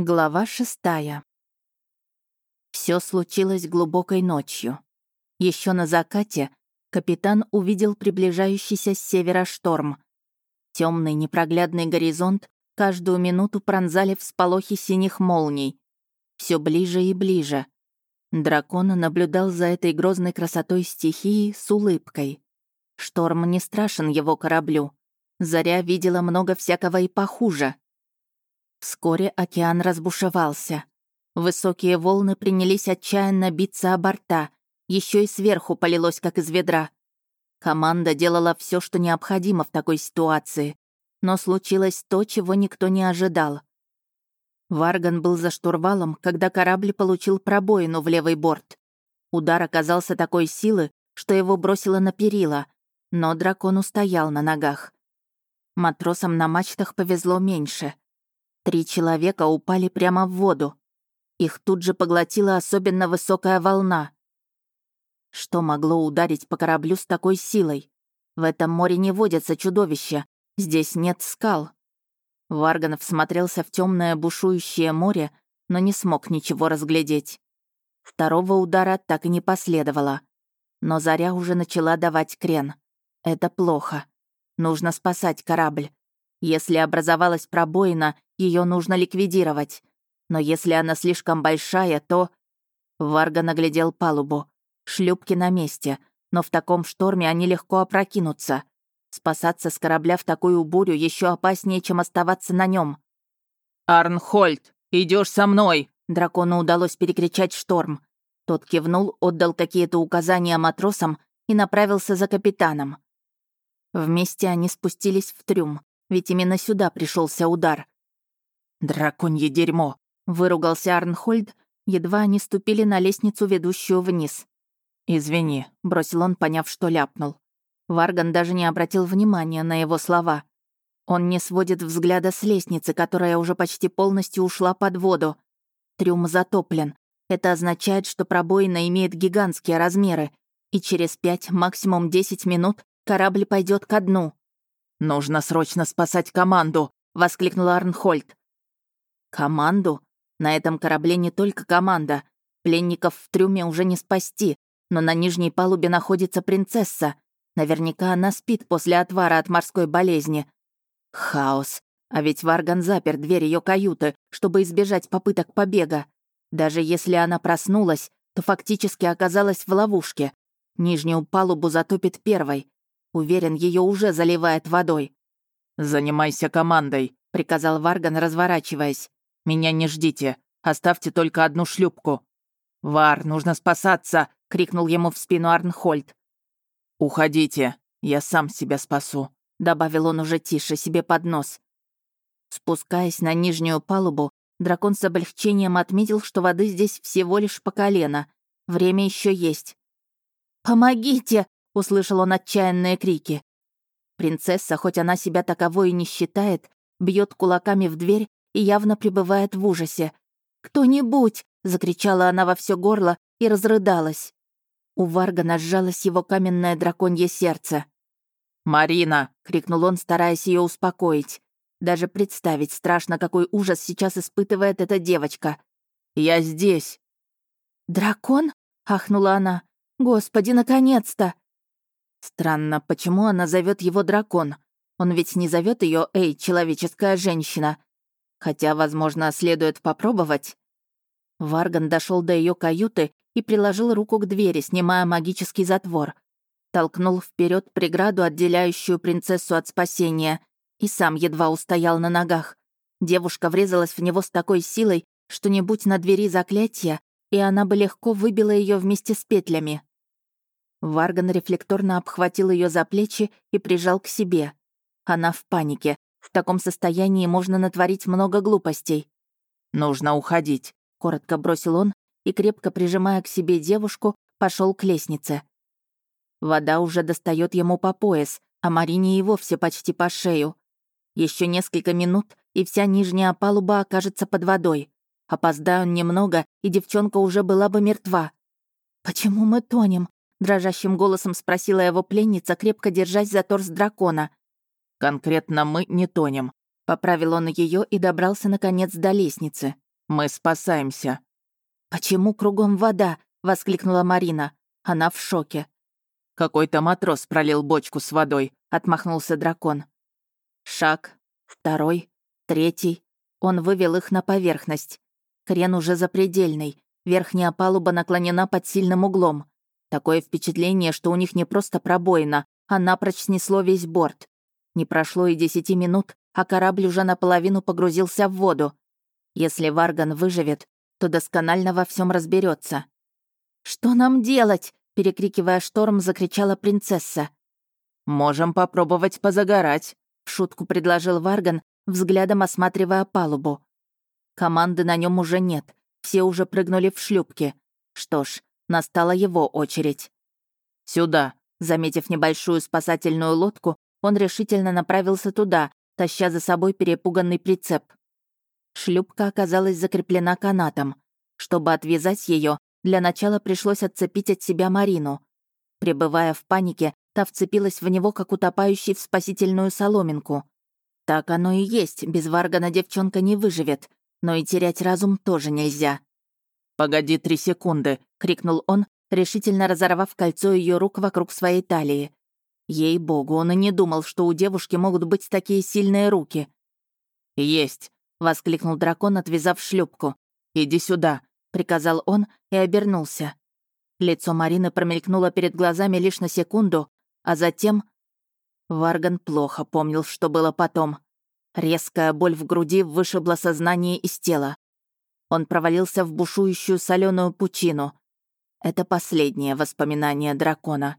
Глава шестая. Все случилось глубокой ночью. Еще на закате капитан увидел приближающийся с севера шторм. Темный непроглядный горизонт каждую минуту пронзали всполохи синих молний. Все ближе и ближе. Дракон наблюдал за этой грозной красотой стихии с улыбкой. Шторм не страшен его кораблю. Заря видела много всякого и похуже. Вскоре океан разбушевался. Высокие волны принялись отчаянно биться о борта. Еще и сверху полилось, как из ведра. Команда делала все, что необходимо в такой ситуации. Но случилось то, чего никто не ожидал. Варган был за штурвалом, когда корабль получил пробоину в левый борт. Удар оказался такой силы, что его бросило на перила, но дракон устоял на ногах. Матросам на мачтах повезло меньше — Три человека упали прямо в воду. Их тут же поглотила особенно высокая волна. Что могло ударить по кораблю с такой силой? В этом море не водятся чудовища, здесь нет скал. Варганов смотрелся в темное бушующее море, но не смог ничего разглядеть. Второго удара так и не последовало. Но заря уже начала давать крен. Это плохо. Нужно спасать корабль. Если образовалась пробоина, ее нужно ликвидировать. Но если она слишком большая, то... Варга наглядел палубу. Шлюпки на месте, но в таком шторме они легко опрокинутся. Спасаться с корабля в такую бурю еще опаснее, чем оставаться на нем. «Арнхольд, идешь со мной!» Дракону удалось перекричать шторм. Тот кивнул, отдал какие-то указания матросам и направился за капитаном. Вместе они спустились в трюм, ведь именно сюда пришелся удар. «Драконье дерьмо!» — выругался Арнхольд, едва они ступили на лестницу, ведущую вниз. «Извини», — бросил он, поняв, что ляпнул. Варган даже не обратил внимания на его слова. Он не сводит взгляда с лестницы, которая уже почти полностью ушла под воду. Трюм затоплен. Это означает, что пробоина имеет гигантские размеры, и через пять, максимум десять минут корабль пойдет ко дну. «Нужно срочно спасать команду!» — воскликнул Арнхольд. Команду? На этом корабле не только команда. Пленников в трюме уже не спасти, но на нижней палубе находится принцесса. Наверняка она спит после отвара от морской болезни. Хаос. А ведь Варган запер дверь ее каюты, чтобы избежать попыток побега. Даже если она проснулась, то фактически оказалась в ловушке. Нижнюю палубу затопит первой. Уверен, ее уже заливает водой. «Занимайся командой», — приказал Варган, разворачиваясь. Меня не ждите. Оставьте только одну шлюпку». «Вар, нужно спасаться!» — крикнул ему в спину Арнхольд. «Уходите, я сам себя спасу», — добавил он уже тише себе под нос. Спускаясь на нижнюю палубу, дракон с облегчением отметил, что воды здесь всего лишь по колено. Время еще есть. «Помогите!» — услышал он отчаянные крики. Принцесса, хоть она себя таковой и не считает, бьет кулаками в дверь и явно пребывает в ужасе. «Кто-нибудь!» — закричала она во все горло и разрыдалась. У Варгана сжалось его каменное драконье сердце. «Марина!» — крикнул он, стараясь ее успокоить. Даже представить страшно, какой ужас сейчас испытывает эта девочка. «Я здесь!» «Дракон?» — ахнула она. «Господи, наконец-то!» Странно, почему она зовет его дракон? Он ведь не зовет ее «Эй, человеческая женщина». Хотя, возможно, следует попробовать. Варган дошел до ее каюты и приложил руку к двери, снимая магический затвор. Толкнул вперед преграду, отделяющую принцессу от спасения, и сам едва устоял на ногах. Девушка врезалась в него с такой силой, что не будь на двери заклятия, и она бы легко выбила ее вместе с петлями. Варган рефлекторно обхватил ее за плечи и прижал к себе. Она в панике, в таком состоянии можно натворить много глупостей. «Нужно уходить», — коротко бросил он и, крепко прижимая к себе девушку, пошел к лестнице. Вода уже достает ему по пояс, а Марине и вовсе почти по шею. Еще несколько минут, и вся нижняя палуба окажется под водой. Опоздаю он немного, и девчонка уже была бы мертва. «Почему мы тонем?» — дрожащим голосом спросила его пленница, крепко держась за торс дракона. Конкретно мы не тонем. Поправил он ее и добрался, наконец, до лестницы. Мы спасаемся». «Почему кругом вода?» — воскликнула Марина. Она в шоке. «Какой-то матрос пролил бочку с водой», — отмахнулся дракон. Шаг, второй, третий. Он вывел их на поверхность. Крен уже запредельный. Верхняя палуба наклонена под сильным углом. Такое впечатление, что у них не просто пробоина, а напрочь снесло весь борт. Не прошло и десяти минут, а корабль уже наполовину погрузился в воду. Если Варган выживет, то досконально во всем разберется. «Что нам делать?» — перекрикивая шторм, закричала принцесса. «Можем попробовать позагорать», — в шутку предложил Варган, взглядом осматривая палубу. Команды на нем уже нет, все уже прыгнули в шлюпки. Что ж, настала его очередь. «Сюда», заметив небольшую спасательную лодку, он решительно направился туда, таща за собой перепуганный прицеп. Шлюпка оказалась закреплена канатом. Чтобы отвязать ее, для начала пришлось отцепить от себя Марину. Пребывая в панике, та вцепилась в него, как утопающий в спасительную соломинку. Так оно и есть, без Варгана девчонка не выживет, но и терять разум тоже нельзя. «Погоди три секунды», — крикнул он, решительно разорвав кольцо ее рук вокруг своей талии. Ей-богу, он и не думал, что у девушки могут быть такие сильные руки. «Есть», — воскликнул дракон, отвязав шлюпку. «Иди сюда», — приказал он и обернулся. Лицо Марины промелькнуло перед глазами лишь на секунду, а затем... Варган плохо помнил, что было потом. Резкая боль в груди вышибла сознание из тела. Он провалился в бушующую соленую пучину. Это последнее воспоминание дракона.